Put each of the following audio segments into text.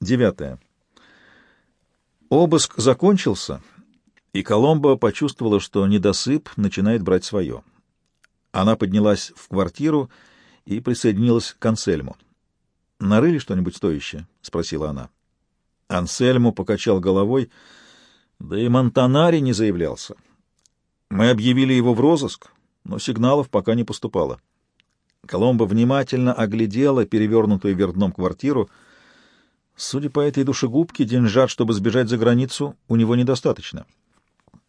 Девятое. Обыск закончился, и Коломбо почувствовала, что недосып начинает брать свое. Она поднялась в квартиру и присоединилась к Ансельму. «Нарыли что-нибудь стоящее?» — спросила она. Ансельму покачал головой, да и Монтанари не заявлялся. Мы объявили его в розыск, но сигналов пока не поступало. Коломба внимательно оглядела перевернутую вверх дном квартиру. Судя по этой душегубке, деньжат, чтобы сбежать за границу, у него недостаточно.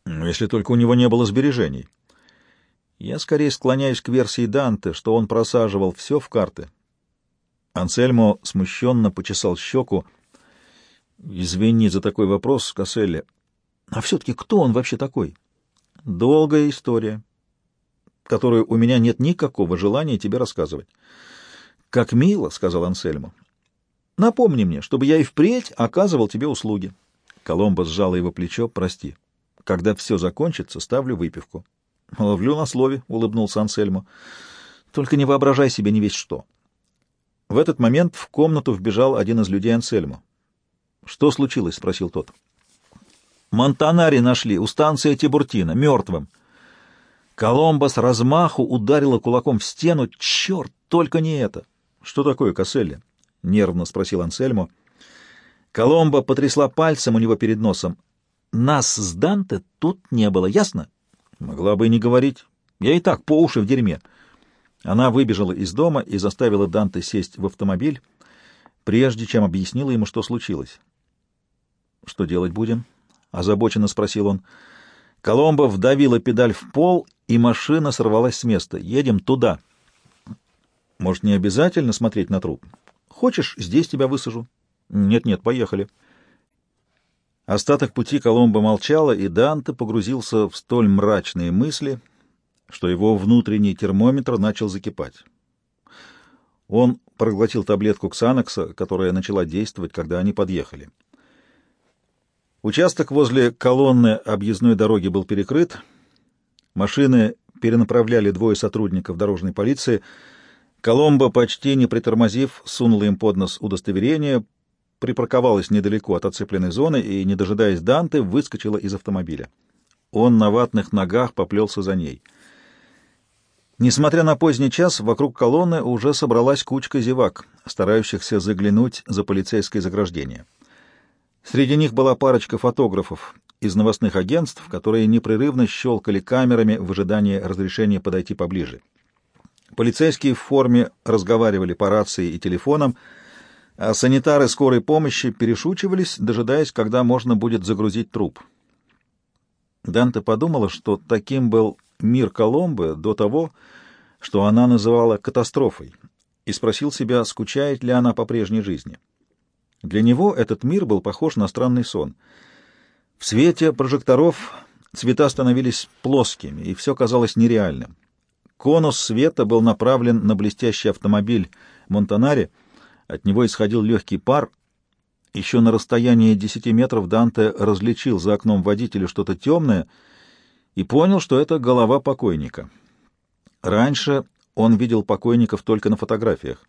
Если только у него не было сбережений. Я скорее склоняюсь к версии Данте, что он просаживал все в карты. Ансельмо смущенно почесал щеку. «Извини за такой вопрос, Касселли. А все-таки кто он вообще такой?» «Долгая история, которую у меня нет никакого желания тебе рассказывать». «Как мило», — сказал Ансельмо. «Напомни мне, чтобы я и впредь оказывал тебе услуги». Коломбо сжала его плечо. «Прости. Когда все закончится, ставлю выпивку». «Ловлю на слове», — улыбнулся Ансельмо. «Только не воображай себе не весь что». В этот момент в комнату вбежал один из людей Ансельмо. «Что случилось?» — спросил тот. «Монтанари нашли у станции Тибуртина, мертвым». Коломбо с размаху ударила кулаком в стену. «Черт, только не это!» «Что такое, Касселли?» — нервно спросил Ансельмо. Коломбо потрясла пальцем у него перед носом. «Нас с Данте тут не было, ясно?» «Могла бы и не говорить. Я и так по уши в дерьме». Она выбежала из дома и заставила Данте сесть в автомобиль, прежде чем объяснила ему, что случилось. «Что делать будем?» — озабоченно спросил он. Коломбо вдавила педаль в пол, и машина сорвалась с места. «Едем туда». «Может, не обязательно смотреть на труп? Хочешь, здесь тебя высажу?» «Нет-нет, поехали». Остаток пути Коломбо молчала, и Данте погрузился в столь мрачные мысли — что его внутренний термометр начал закипать. Он проглотил таблетку Ксанокса, которая начала действовать, когда они подъехали. Участок возле колонны объездной дороги был перекрыт. Машины перенаправляли двое сотрудников дорожной полиции. Коломбо, почти не притормозив, сунула им под нос удостоверение, припарковалась недалеко от оцепленной зоны и, не дожидаясь Данте, выскочила из автомобиля. Он на ватных ногах поплелся за ней — Несмотря на поздний час, вокруг колонны уже собралась кучка зевак, старающихся заглянуть за полицейское заграждение. Среди них была парочка фотографов из новостных агентств, которые непрерывно щелкали камерами в ожидании разрешения подойти поближе. Полицейские в форме разговаривали по рации и телефонам, а санитары скорой помощи перешучивались, дожидаясь, когда можно будет загрузить труп. Данте подумала, что таким был мир Коломбы до того, что она называла катастрофой, и спросил себя, скучает ли она по прежней жизни. Для него этот мир был похож на странный сон. В свете прожекторов цвета становились плоскими, и все казалось нереальным. Конус света был направлен на блестящий автомобиль Монтанари, от него исходил легкий пар. Еще на расстоянии десяти метров Данте различил за окном водителя что-то темное — и понял, что это голова покойника. Раньше он видел покойников только на фотографиях.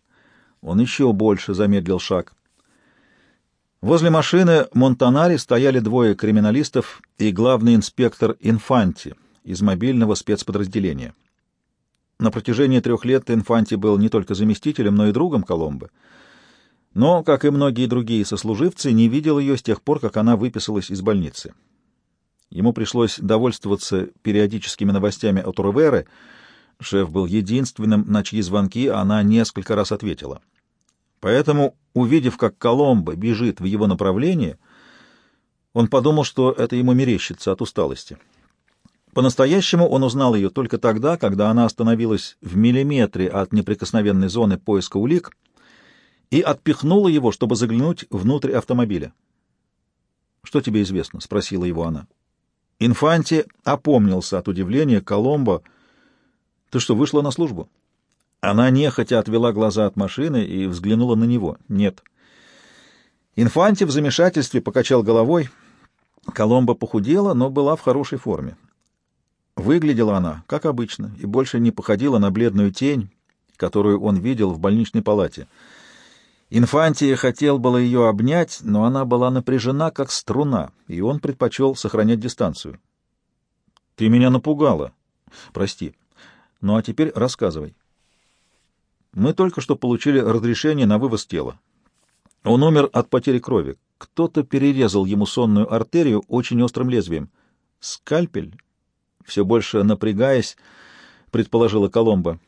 Он еще больше замедлил шаг. Возле машины Монтанари стояли двое криминалистов и главный инспектор Инфанти из мобильного спецподразделения. На протяжении трех лет Инфанти был не только заместителем, но и другом Коломбо. Но, как и многие другие сослуживцы, не видел ее с тех пор, как она выписалась из больницы. Ему пришлось довольствоваться периодическими новостями от Руверы. Шеф был единственным, на чьи звонки она несколько раз ответила. Поэтому, увидев, как Коломбо бежит в его направлении, он подумал, что это ему мерещится от усталости. По-настоящему он узнал ее только тогда, когда она остановилась в миллиметре от неприкосновенной зоны поиска улик и отпихнула его, чтобы заглянуть внутрь автомобиля. «Что тебе известно?» — спросила его она. Инфанти опомнился от удивления. Коломбо, ты что, вышла на службу? Она нехотя отвела глаза от машины и взглянула на него. Нет. Инфанти в замешательстве покачал головой. Коломбо похудела, но была в хорошей форме. Выглядела она, как обычно, и больше не походила на бледную тень, которую он видел в больничной палате. Инфантия хотел было ее обнять, но она была напряжена, как струна, и он предпочел сохранять дистанцию. — Ты меня напугала. — Прости. Ну а теперь рассказывай. Мы только что получили разрешение на вывоз тела. Он умер от потери крови. Кто-то перерезал ему сонную артерию очень острым лезвием. Скальпель? Все больше напрягаясь, предположила Коломба.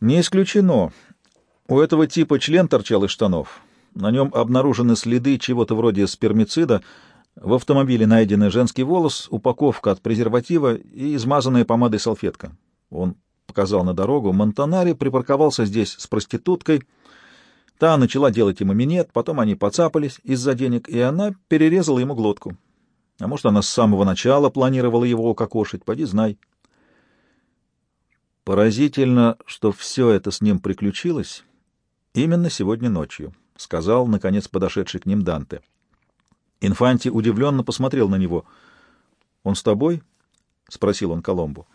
Не исключено. У этого типа член торчал из штанов. На нем обнаружены следы чего-то вроде спермицида. В автомобиле найден женский волос, упаковка от презерватива и измазанная помадой салфетка. Он показал на дорогу. Монтанари припарковался здесь с проституткой. Та начала делать ему минет, потом они поцапались из-за денег, и она перерезала ему глотку. А может, она с самого начала планировала его укокошить, поди знай. Поразительно, что все это с ним приключилось Именно сегодня ночью, — сказал, наконец, подошедший к ним Данте. Инфанти удивленно посмотрел на него. — Он с тобой? — спросил он Коломбу.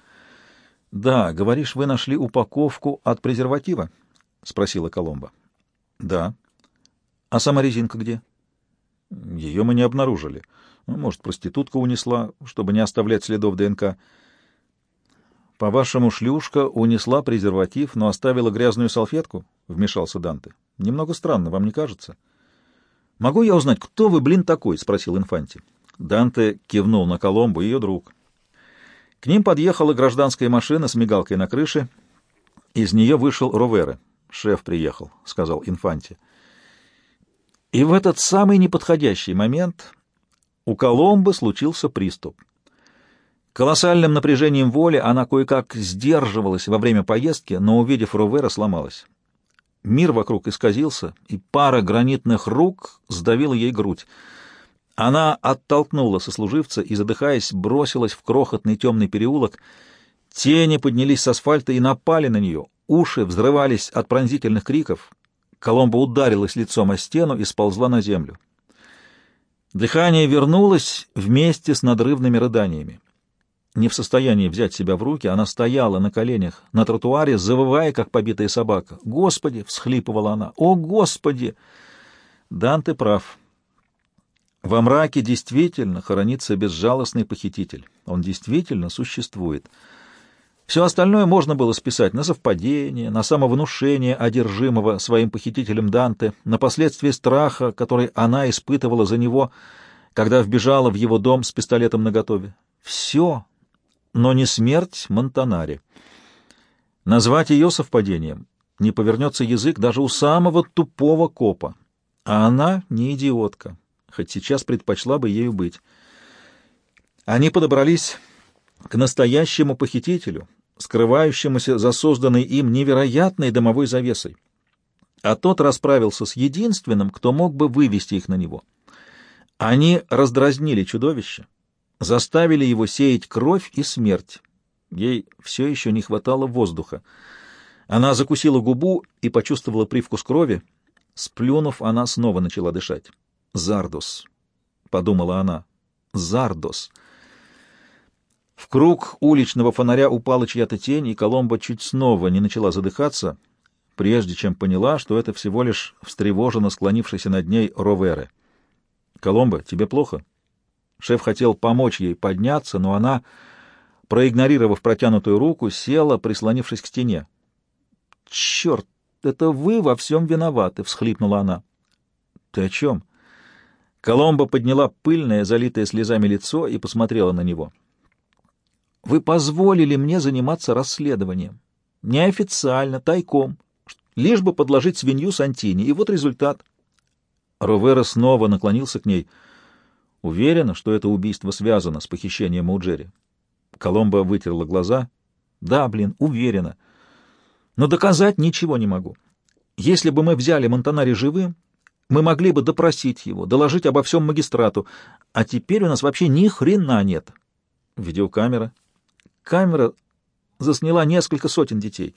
— Да, говоришь, вы нашли упаковку от презерватива? — спросила Коломба. — Да. — А сама резинка где? — Ее мы не обнаружили. Ну, может, проститутка унесла, чтобы не оставлять следов ДНК. — По-вашему, шлюшка унесла презерватив, но оставила грязную салфетку? — вмешался Данте. — Немного странно, вам не кажется? — Могу я узнать, кто вы, блин, такой? — спросил Инфанти. Данте кивнул на Коломбу, ее друг. К ним подъехала гражданская машина с мигалкой на крыше. Из нее вышел Ровере. «Шеф приехал», — сказал Инфанти. И в этот самый неподходящий момент у Коломбы случился приступ. Колоссальным напряжением воли она кое-как сдерживалась во время поездки, но, увидев Ровера, сломалась. Мир вокруг исказился, и пара гранитных рук сдавила ей грудь. Она оттолкнула сослуживца и, задыхаясь, бросилась в крохотный темный переулок. Тени поднялись с асфальта и напали на нее. Уши взрывались от пронзительных криков. Коломба ударилась лицом о стену и сползла на землю. Дыхание вернулось вместе с надрывными рыданиями. Не в состоянии взять себя в руки, она стояла на коленях на тротуаре, завывая, как побитая собака. «Господи!» — всхлипывала она. «О, Господи!» Данте прав. Во мраке действительно хоронится безжалостный похититель. Он действительно существует. Все остальное можно было списать на совпадение, на самовнушение одержимого своим похитителем Данте, на последствия страха, который она испытывала за него, когда вбежала в его дом с пистолетом наготове. Все но не смерть Монтанари. Назвать ее совпадением не повернется язык даже у самого тупого копа. А она не идиотка, хоть сейчас предпочла бы ею быть. Они подобрались к настоящему похитителю, скрывающемуся за созданной им невероятной домовой завесой. А тот расправился с единственным, кто мог бы вывести их на него. Они раздразнили чудовище, заставили его сеять кровь и смерть. Ей все еще не хватало воздуха. Она закусила губу и почувствовала привкус крови. Сплюнув, она снова начала дышать. «Зардос», — подумала она, — «Зардос». В круг уличного фонаря упала чья-то тень, и Коломба чуть снова не начала задыхаться, прежде чем поняла, что это всего лишь встревоженно склонившийся над ней Ровере. «Коломба, тебе плохо?» Шеф хотел помочь ей подняться, но она, проигнорировав протянутую руку, села, прислонившись к стене. «Черт, это вы во всем виноваты!» — всхлипнула она. «Ты о чем?» Коломба подняла пыльное, залитое слезами лицо и посмотрела на него. «Вы позволили мне заниматься расследованием. Неофициально, тайком, лишь бы подложить свинью Сантини, и вот результат». Ровера снова наклонился к ней — Уверена, что это убийство связано с похищением Мауджери. Коломба вытерла глаза. Да, блин, уверена. Но доказать ничего не могу. Если бы мы взяли Монтанари живым, мы могли бы допросить его, доложить обо всем магистрату, а теперь у нас вообще ни хрена нет. Видеокамера. Камера засняла несколько сотен детей,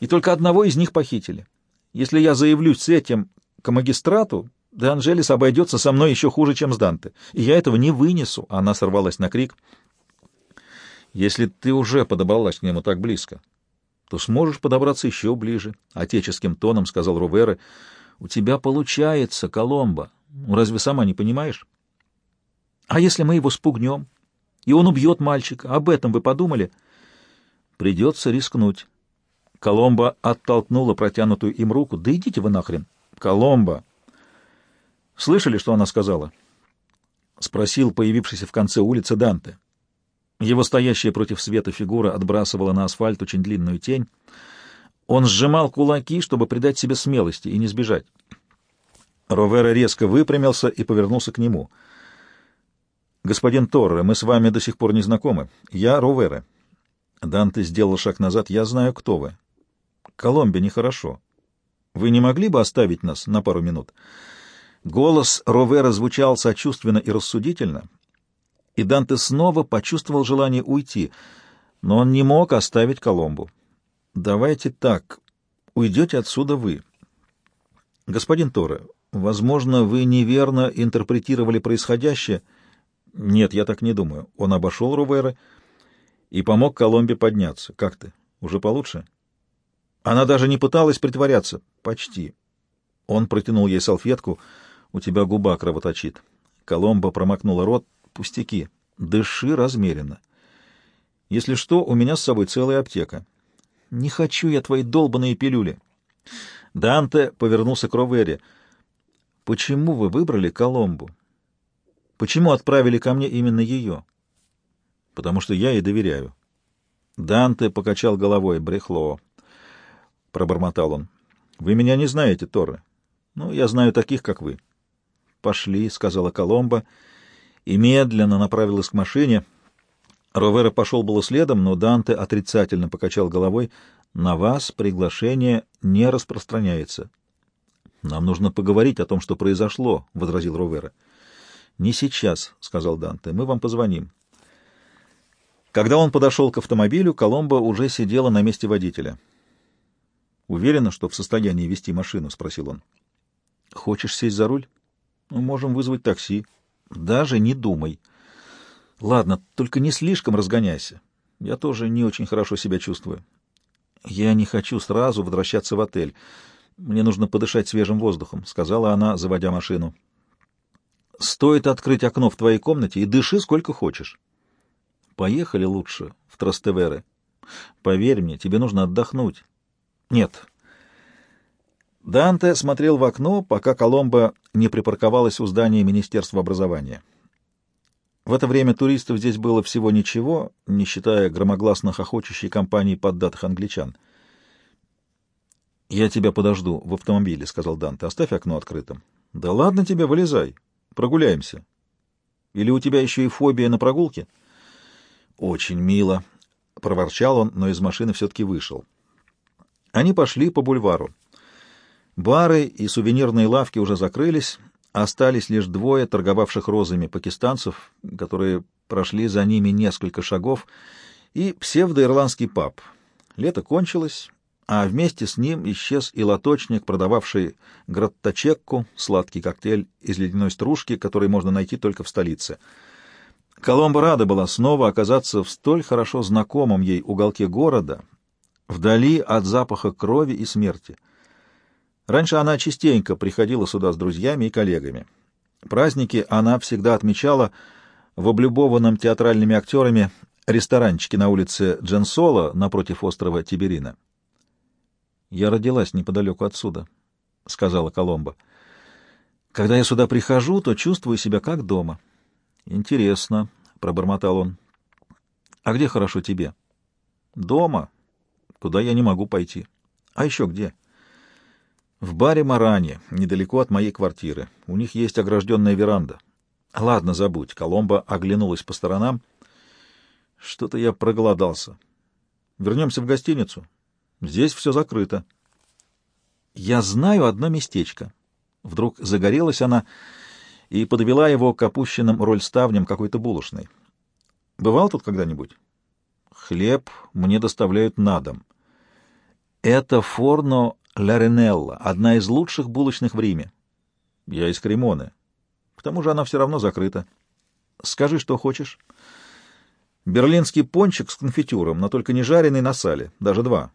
и только одного из них похитили. Если я заявлюсь с этим к магистрату, Де Анжелис обойдется со мной еще хуже, чем с Данте, и я этого не вынесу. Она сорвалась на крик. Если ты уже подобралась к нему так близко, то сможешь подобраться еще ближе, — отеческим тоном сказал Рувера. У тебя получается, Коломба. Разве сама не понимаешь? А если мы его спугнем, и он убьет мальчика? Об этом вы подумали? Придется рискнуть. Коломба оттолкнула протянутую им руку. Да идите вы нахрен. Коломба! Слышали, что она сказала? Спросил появившийся в конце улицы Данте. Его стоящая против света фигура отбрасывала на асфальт очень длинную тень. Он сжимал кулаки, чтобы придать себе смелости и не сбежать. Ровера резко выпрямился и повернулся к нему. «Господин Торре, мы с вами до сих пор не знакомы. Я Ровера». Данте сделал шаг назад. «Я знаю, кто вы. Коломбе нехорошо. Вы не могли бы оставить нас на пару минут?» Голос Ровера звучал сочувственно и рассудительно, и Данте снова почувствовал желание уйти, но он не мог оставить Коломбу. Давайте так. Уйдете отсюда вы. Господин Торе, возможно, вы неверно интерпретировали происходящее. Нет, я так не думаю. Он обошел Рувера и помог Коломбе подняться. Как ты? Уже получше? Она даже не пыталась притворяться. Почти. Он протянул ей салфетку. У тебя губа кровоточит. Коломба промокнула рот. Пустяки. Дыши размеренно. Если что, у меня с собой целая аптека. Не хочу я твои долбаные пилюли. Данте повернулся к Ровери. Почему вы выбрали Коломбу? Почему отправили ко мне именно ее? Потому что я ей доверяю. Данте покачал головой. Брехло. Пробормотал он. Вы меня не знаете, Торре. Ну, я знаю таких, как вы. Пошли, сказала Коломба, и медленно направилась к машине. Ровера пошел было следом, но Данте отрицательно покачал головой. «На вас приглашение не распространяется». «Нам нужно поговорить о том, что произошло», — возразил Ровера. «Не сейчас», — сказал Данте. «Мы вам позвоним». Когда он подошел к автомобилю, Коломбо уже сидела на месте водителя. «Уверена, что в состоянии вести машину?» — спросил он. «Хочешь сесть за руль? Мы можем вызвать такси». «Даже не думай». Ладно, только не слишком разгоняйся. Я тоже не очень хорошо себя чувствую. Я не хочу сразу возвращаться в отель. Мне нужно подышать свежим воздухом, сказала она, заводя машину. Стоит открыть окно в твоей комнате и дыши сколько хочешь. Поехали лучше в Трастевере. Поверь мне, тебе нужно отдохнуть. Нет. Данте смотрел в окно, пока Коломбо не припарковалась у здания Министерства образования. В это время туристов здесь было всего ничего, не считая громогласно хохочущей компании поддатых англичан. «Я тебя подожду в автомобиле», — сказал Данте. «Оставь окно открытым». «Да ладно тебе, вылезай. Прогуляемся». «Или у тебя еще и фобия на прогулке?» «Очень мило», — проворчал он, но из машины все-таки вышел. Они пошли по бульвару. Бары и сувенирные лавки уже закрылись, Остались лишь двое торговавших розами пакистанцев, которые прошли за ними несколько шагов, и псевдоирландский паб. Лето кончилось, а вместе с ним исчез и лоточник, продававший граттачекку, сладкий коктейль из ледяной стружки, который можно найти только в столице. Коломба рада была снова оказаться в столь хорошо знакомом ей уголке города, вдали от запаха крови и смерти — Раньше она частенько приходила сюда с друзьями и коллегами. Праздники она всегда отмечала в облюбованном театральными актерами ресторанчике на улице Дженсола напротив острова Тиберина. «Я родилась неподалеку отсюда», — сказала Коломба. «Когда я сюда прихожу, то чувствую себя как дома». «Интересно», — пробормотал он. «А где хорошо тебе?» «Дома. Куда я не могу пойти». «А еще где?» В баре Марани, недалеко от моей квартиры. У них есть огражденная веранда. Ладно, забудь. Коломба оглянулась по сторонам. Что-то я проголодался. Вернемся в гостиницу. Здесь все закрыто. Я знаю одно местечко. Вдруг загорелась она и подвела его к опущенным рольставням какой-то булочной. Бывал тут когда-нибудь? Хлеб мне доставляют на дом. Это форно Ларинелла, одна из лучших булочных в Риме. Я из Кремоны. К тому же она все равно закрыта. Скажи, что хочешь. Берлинский пончик с конфитюром, но только не жареный на сале, даже два.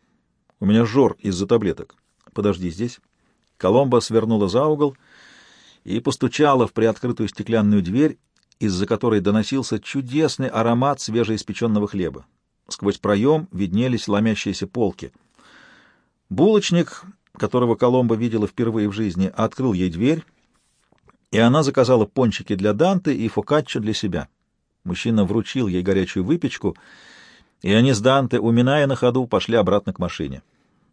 У меня жор из-за таблеток. Подожди здесь. Коломба свернула за угол и постучала в приоткрытую стеклянную дверь, из-за которой доносился чудесный аромат свежеиспеченного хлеба. Сквозь проем виднелись ломящиеся полки. Булочник, которого Коломба видела впервые в жизни, открыл ей дверь, и она заказала пончики для Данте и фокаччо для себя. Мужчина вручил ей горячую выпечку, и они с Данте, уминая на ходу, пошли обратно к машине.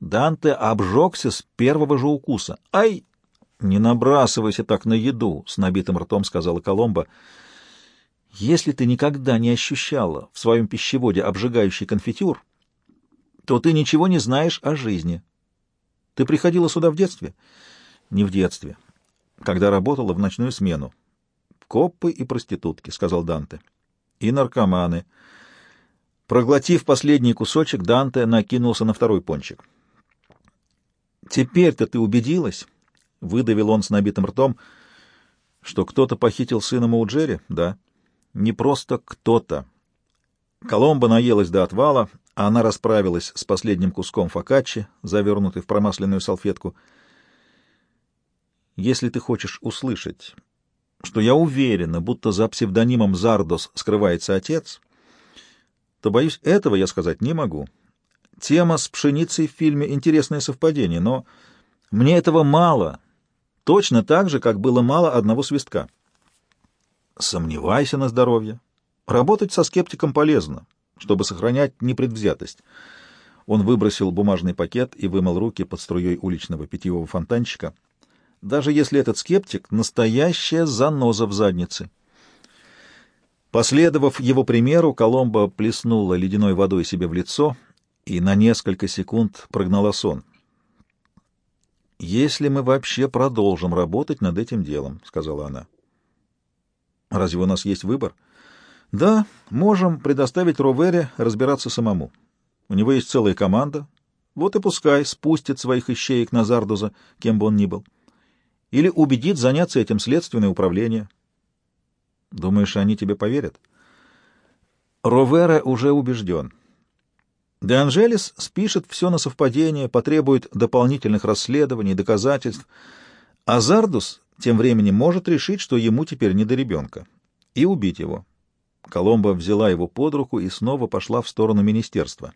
Данте обжегся с первого же укуса. «Ай!» «Не набрасывайся так на еду!» — с набитым ртом сказала Коломба. «Если ты никогда не ощущала в своем пищеводе обжигающий конфитюр, то ты ничего не знаешь о жизни. Ты приходила сюда в детстве?» «Не в детстве. Когда работала в ночную смену. Коппы и проститутки», — сказал Данте. «И наркоманы». Проглотив последний кусочек, Данте накинулся на второй пончик. «Теперь-то ты убедилась?» — выдавил он с набитым ртом. «Что кто-то похитил сына Мауджери?» «Да». «Не просто кто-то». Коломба наелась до отвала, а она расправилась с последним куском фокаччи, завернутой в промасленную салфетку. «Если ты хочешь услышать, что я уверена, будто за псевдонимом Зардос скрывается отец, то, боюсь, этого я сказать не могу». Тема с пшеницей в фильме — интересное совпадение, но мне этого мало, точно так же, как было мало одного свистка. Сомневайся на здоровье. Работать со скептиком полезно, чтобы сохранять непредвзятость. Он выбросил бумажный пакет и вымыл руки под струей уличного питьевого фонтанчика, даже если этот скептик — настоящая заноза в заднице. Последовав его примеру, Коломбо плеснула ледяной водой себе в лицо — и на несколько секунд прогнала сон. «Если мы вообще продолжим работать над этим делом», — сказала она. «Разве у нас есть выбор?» «Да, можем предоставить Ровере разбираться самому. У него есть целая команда. Вот и пускай спустит своих ищеек на Зардуза, кем бы он ни был. Или убедит заняться этим следственное управление. Думаешь, они тебе поверят?» Ровера уже убежден. Де Анжелес спишет все на совпадение, потребует дополнительных расследований, доказательств. А Зардус тем временем может решить, что ему теперь не до ребенка, и убить его. Коломба взяла его под руку и снова пошла в сторону министерства.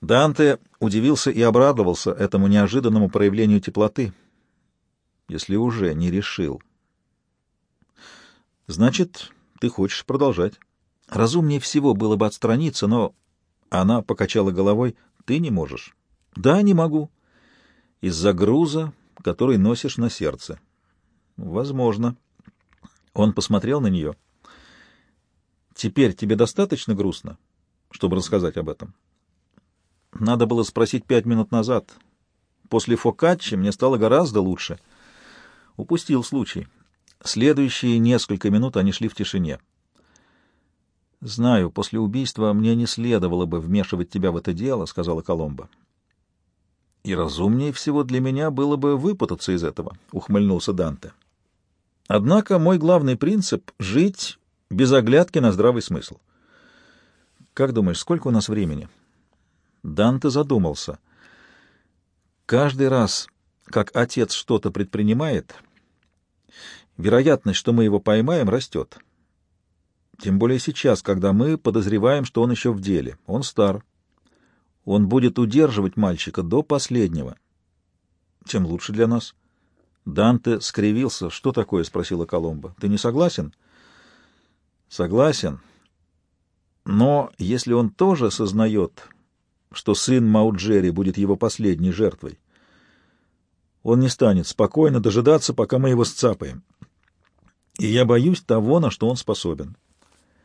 Данте удивился и обрадовался этому неожиданному проявлению теплоты, если уже не решил. «Значит, ты хочешь продолжать?» Разумнее всего было бы отстраниться, но она покачала головой. «Ты не можешь». «Да, не могу». «Из-за груза, который носишь на сердце». «Возможно». Он посмотрел на нее. «Теперь тебе достаточно грустно, чтобы рассказать об этом?» «Надо было спросить пять минут назад. После фокаччи мне стало гораздо лучше». Упустил случай. Следующие несколько минут они шли в тишине. «Знаю, после убийства мне не следовало бы вмешивать тебя в это дело», — сказала Коломба. «И разумнее всего для меня было бы выпутаться из этого», — ухмыльнулся Данте. «Однако мой главный принцип — жить без оглядки на здравый смысл. Как думаешь, сколько у нас времени?» Данте задумался. «Каждый раз, как отец что-то предпринимает, вероятность, что мы его поймаем, растет». Тем более сейчас, когда мы подозреваем, что он еще в деле. Он стар. Он будет удерживать мальчика до последнего. Тем лучше для нас. Данте скривился. «Что такое?» — спросила Коломба. «Ты не согласен?» «Согласен. Но если он тоже сознает, что сын Мауджери будет его последней жертвой, он не станет спокойно дожидаться, пока мы его сцапаем. И я боюсь того, на что он способен».